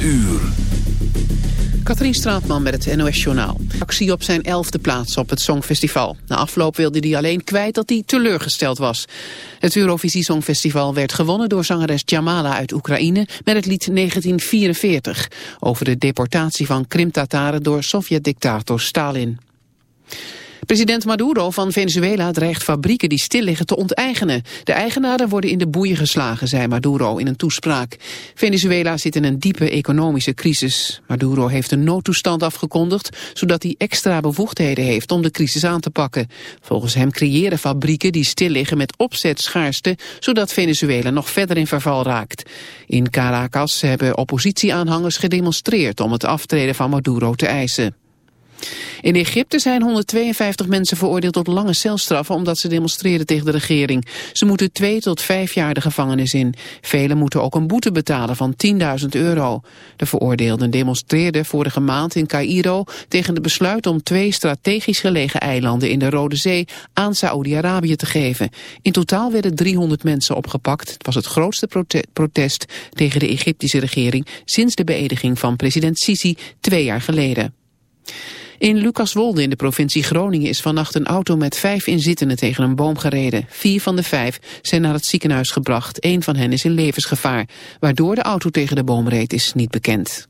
uur. Katrien Straatman met het NOS-journaal. Actie op zijn elfde plaats op het Songfestival. Na afloop wilde hij alleen kwijt dat hij teleurgesteld was. Het Eurovisie Songfestival werd gewonnen door zangeres Jamala uit Oekraïne... met het lied 1944 over de deportatie van Krim-Tataren door Sovjet-dictator Stalin. President Maduro van Venezuela dreigt fabrieken die stil liggen te onteigenen. De eigenaren worden in de boeien geslagen, zei Maduro in een toespraak. Venezuela zit in een diepe economische crisis. Maduro heeft een noodtoestand afgekondigd, zodat hij extra bevoegdheden heeft om de crisis aan te pakken. Volgens hem creëren fabrieken die stil liggen met opzet schaarste, zodat Venezuela nog verder in verval raakt. In Caracas hebben oppositieaanhangers gedemonstreerd om het aftreden van Maduro te eisen. In Egypte zijn 152 mensen veroordeeld tot lange celstraffen omdat ze demonstreerden tegen de regering. Ze moeten twee tot vijf jaar de gevangenis in. Velen moeten ook een boete betalen van 10.000 euro. De veroordeelden demonstreerden vorige maand in Cairo tegen het besluit om twee strategisch gelegen eilanden in de Rode Zee aan Saoedi-Arabië te geven. In totaal werden 300 mensen opgepakt. Het was het grootste protest tegen de Egyptische regering sinds de beëdiging van president Sisi twee jaar geleden. In Lucaswolde in de provincie Groningen is vannacht een auto met vijf inzittenden tegen een boom gereden. Vier van de vijf zijn naar het ziekenhuis gebracht. Eén van hen is in levensgevaar. Waardoor de auto tegen de boom reed is niet bekend.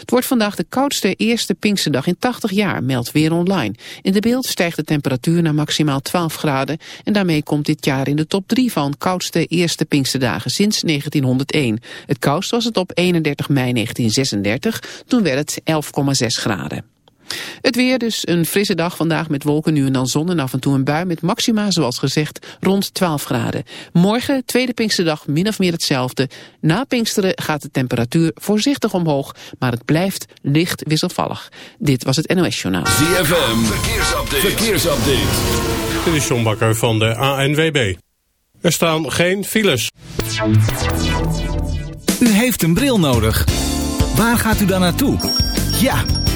Het wordt vandaag de koudste eerste Pinksterdag in 80 jaar, meldt Weer Online. In de beeld stijgt de temperatuur naar maximaal 12 graden... en daarmee komt dit jaar in de top 3 van koudste eerste Pinksterdagen sinds 1901. Het koudst was het op 31 mei 1936, toen werd het 11,6 graden. Het weer dus een frisse dag vandaag met wolken nu en dan zon en af en toe een bui met maxima zoals gezegd rond 12 graden. Morgen, tweede Pinksterdag, min of meer hetzelfde. Na Pinksteren gaat de temperatuur voorzichtig omhoog, maar het blijft licht wisselvallig. Dit was het NOS Journaal. ZFM, verkeersupdate. verkeersupdate. Dit is John Bakker van de ANWB. Er staan geen files. U heeft een bril nodig. Waar gaat u dan naartoe? Ja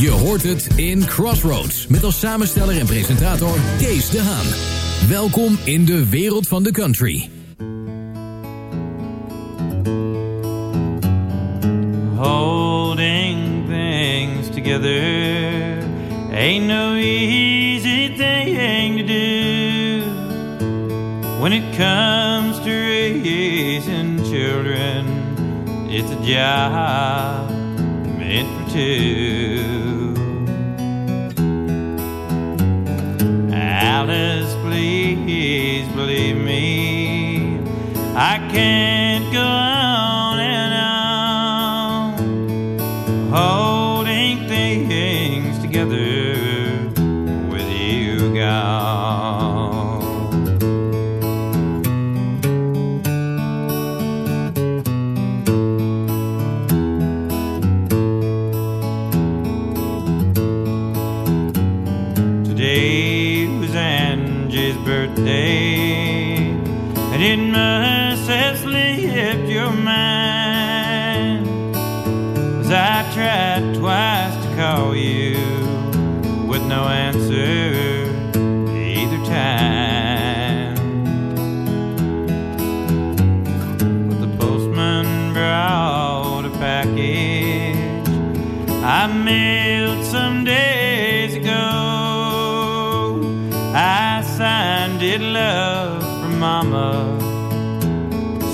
Je hoort het in Crossroads. Met als samensteller en presentator Kees de Haan. Welkom in de wereld van de country. Holding things together ain't no easy thing to do when it comes to raising children. It's a job meant for two. Believe me, I can't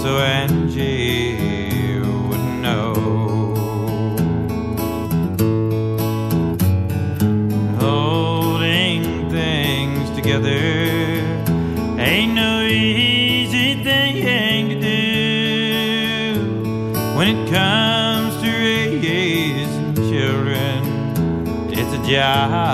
so Angie would know. Holding things together ain't no easy thing to do when it comes to raising children. It's a job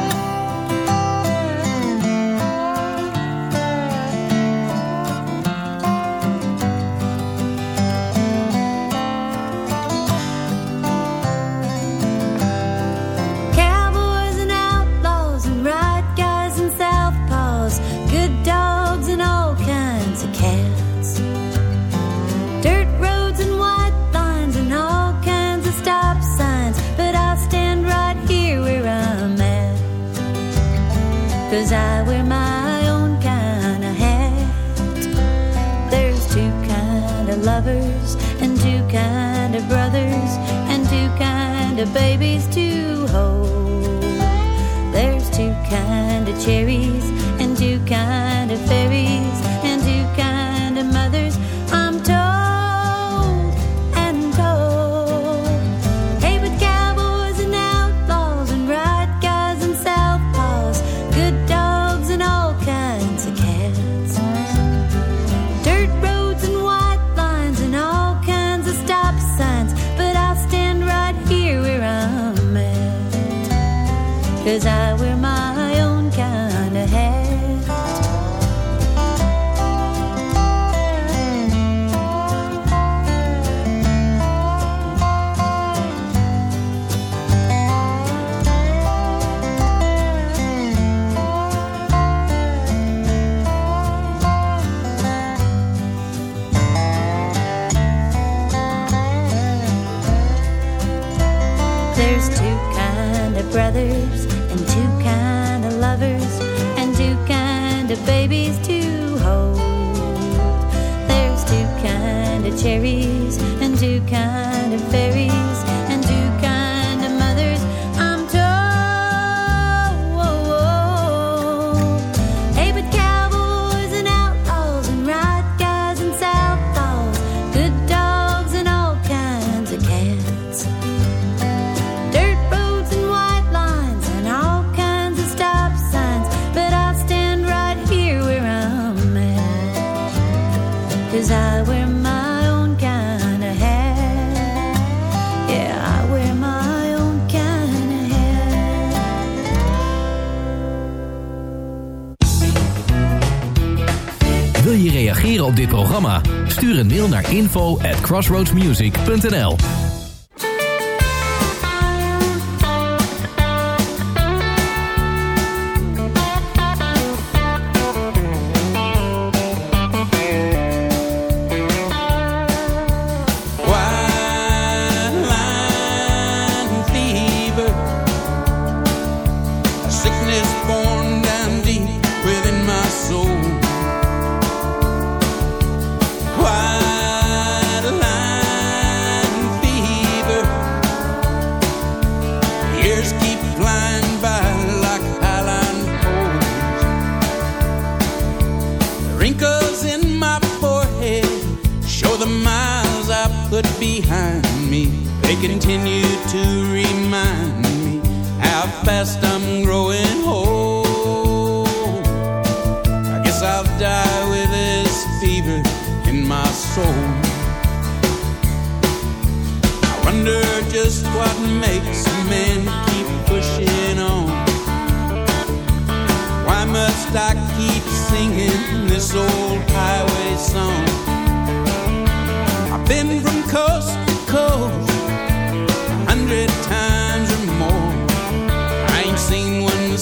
Mail naar info at crossroadsmusic.nl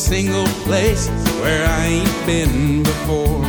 single place where I ain't been before.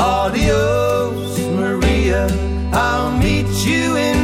Adios, Maria. I'll meet you in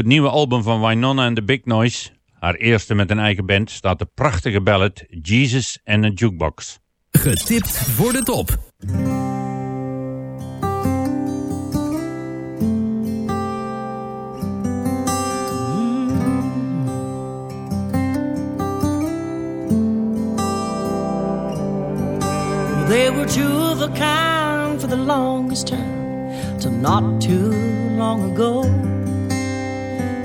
het nieuwe album van Winona and the Big Noise, haar eerste met een eigen band, staat de prachtige ballad Jesus and a Jukebox. Getipt voor de top. They were two of a kind for the longest time, till not too long ago.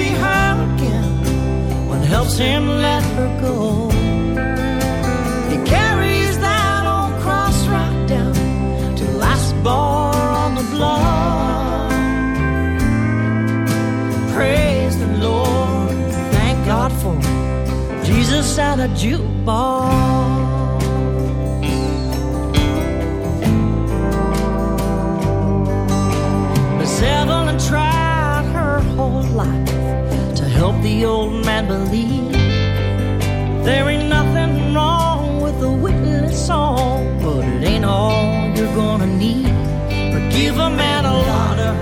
see her again, one helps him let her go. He carries that old cross right down to the last bar on the block. Praise the Lord, thank God for Jesus and a jukebox. Evelyn tried her whole life help the old man believe there ain't nothing wrong with a witness song, but it ain't all you're gonna need. But give a man a lot of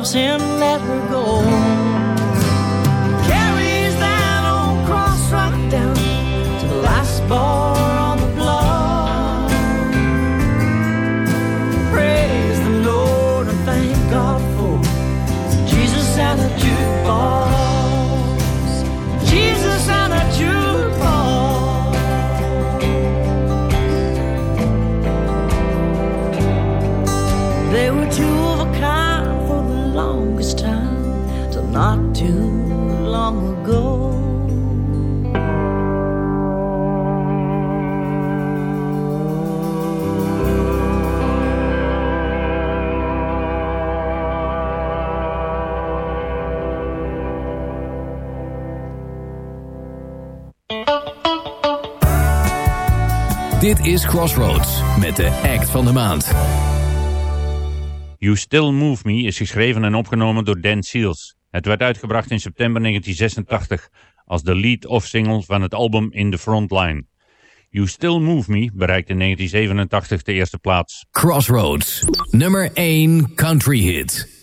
helps him long ago. Dit is Crossroads met de act van de maand. You Still Move Me is geschreven en opgenomen door Dan Seals. Het werd uitgebracht in september 1986 als de lead-off single van het album In the Frontline. You Still Move Me bereikte in 1987 de eerste plaats. Crossroads, nummer 1 country hit.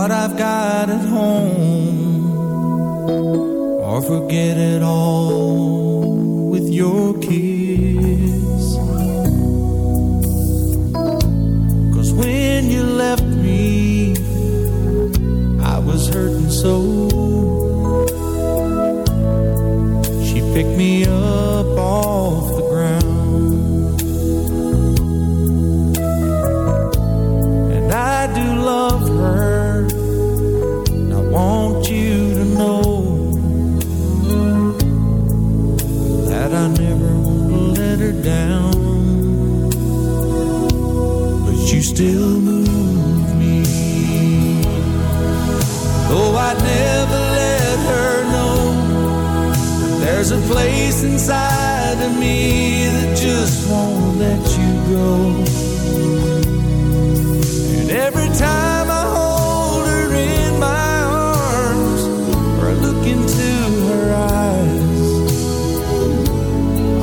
What I've got at home or forget it all with your kiss? Place inside of me that just won't let you go. And every time I hold her in my arms or I look into her eyes,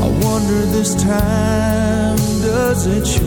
I wonder this time does it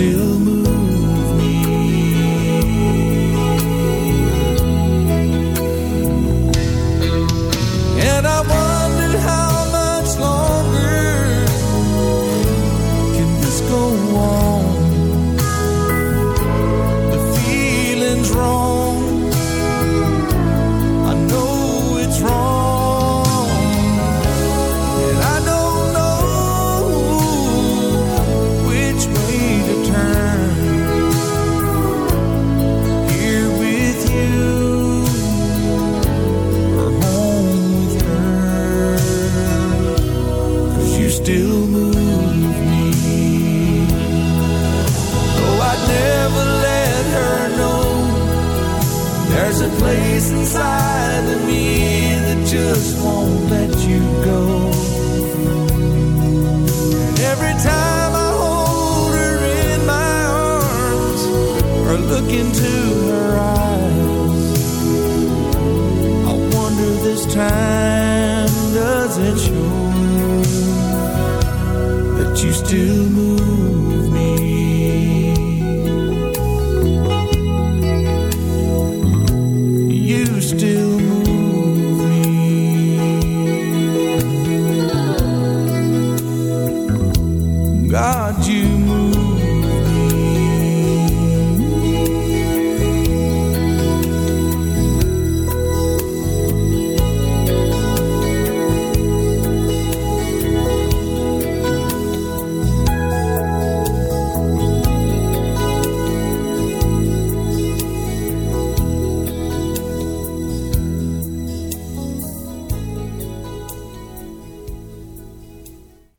still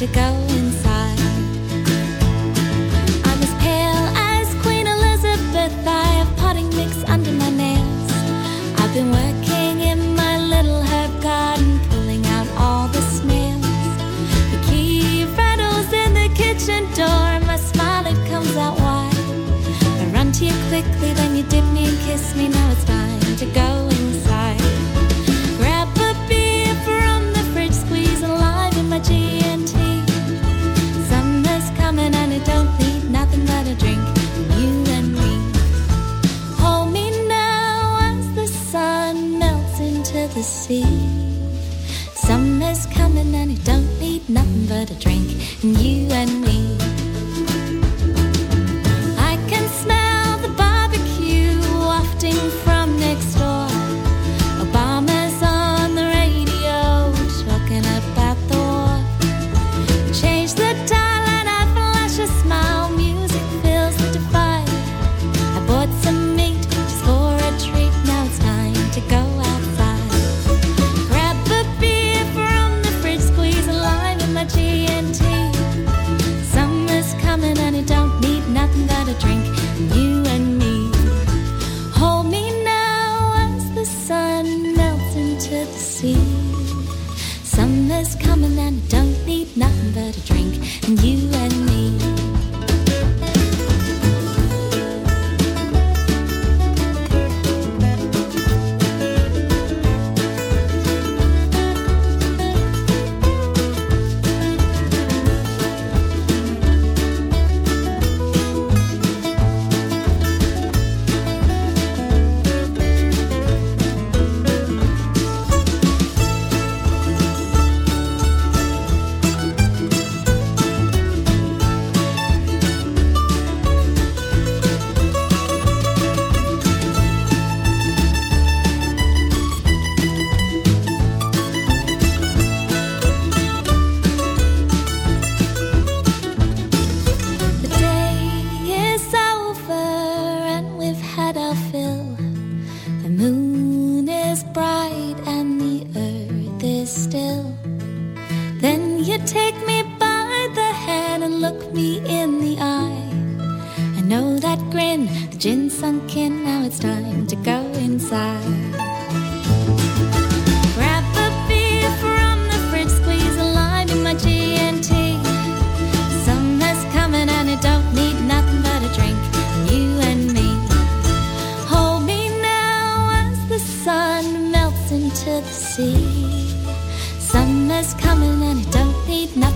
to go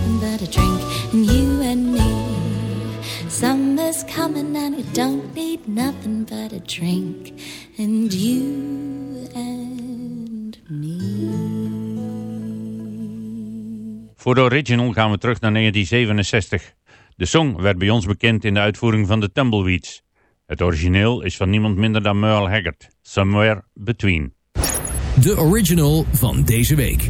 nothing drink and you and me. Summer's coming and we don't need nothing but a drink and you and me. Voor de original gaan we terug naar 1967. De song werd bij ons bekend in de uitvoering van de Tumbleweeds. Het origineel is van niemand minder dan Merle Haggard, Somewhere Between. De original van deze week.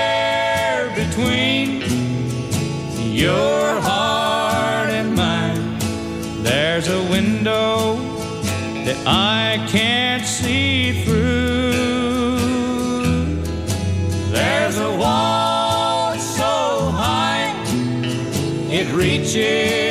I can't see through. There's a wall so high it reaches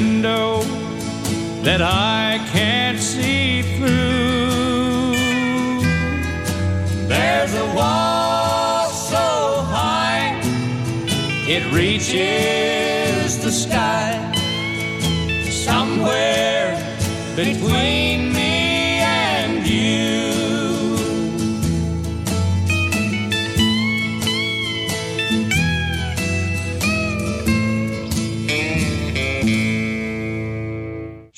window that I can't see through. There's a wall so high it reaches the sky. Somewhere between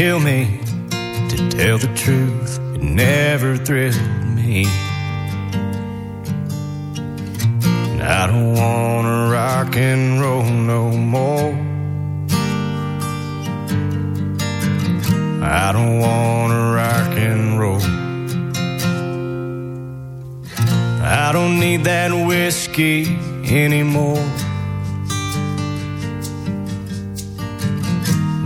kill me. To tell the truth, it never thrilled me. And I don't wanna rock and roll no more. I don't wanna rock and roll. I don't need that whiskey anymore.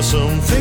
Well, there's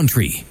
country.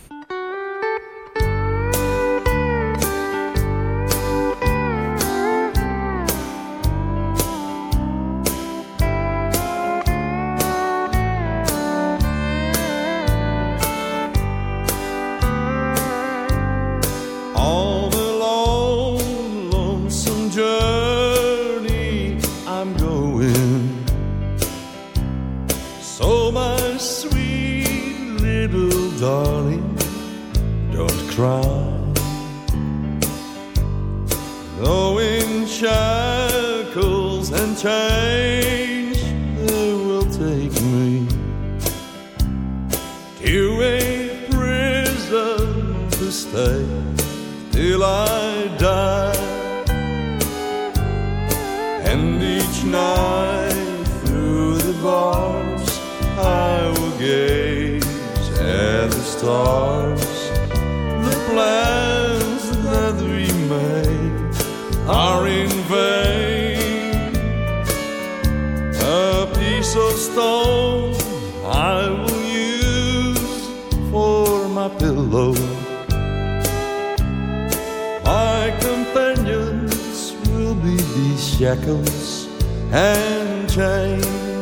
shackles and chains.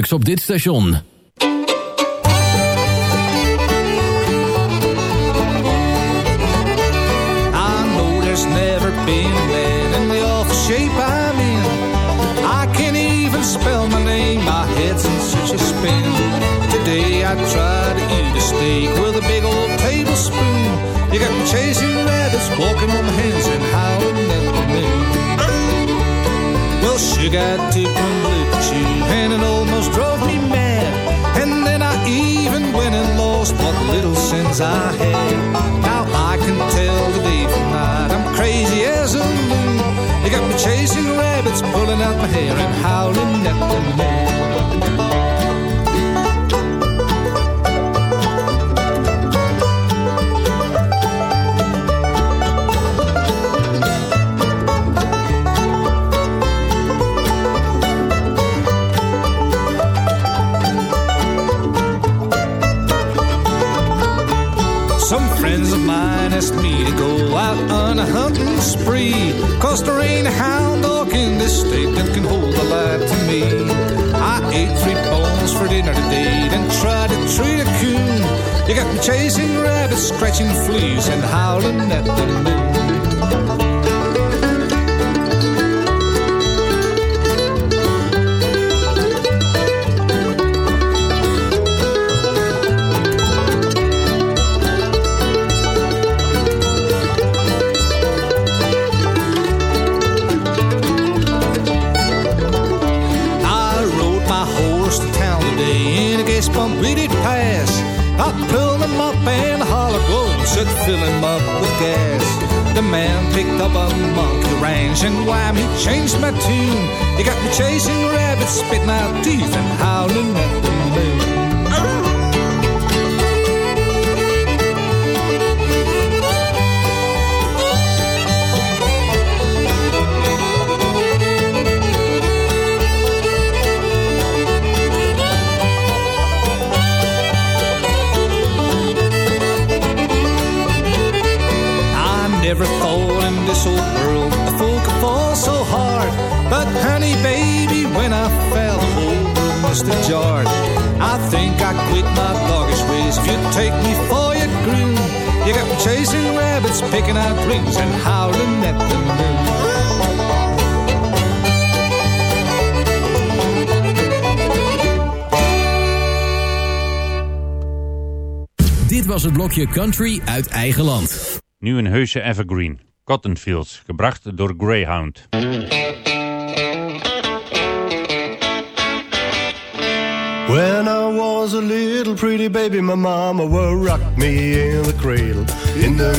dagelijks op dit station. I know there's never been lead in the awful shape I'm in. I can't even spell my name, my head's in such a spin. Today I tried to eat a steak with a big old tablespoon. You got me chasing rabbits, walking on my hands and howling at the moon. Well, sugar. I had. Now I can tell the day from night. I'm crazy as a loon. You got me chasing rabbits, pulling out my hair and howling at the moon. You got me chasing rabbits, scratching fleas, and howling at the moon. Him up with gas. The man picked up a monkey ranch and wham, he changed my tune. He got me chasing rabbits, spitting out teeth and howling at the howling at the moon. Dit was het blokje Country uit eigen land. Nu een heuse evergreen. Cotton Fields, gebracht door Greyhound. When I was a little pretty baby, my mama would rock me in the cradle in the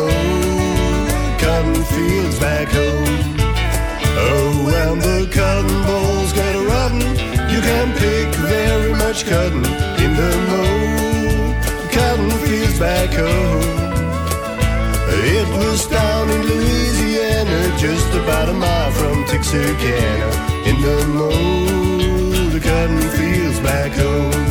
fields back home. Oh, when the cotton balls get rotten, you can pick very much cotton in the mow cotton fields back home. It was down in Louisiana, just about a mile from Texarkana, in the the cotton fields back home.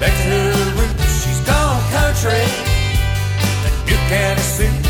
Back to her roots, she's gone country. And New Tennessee.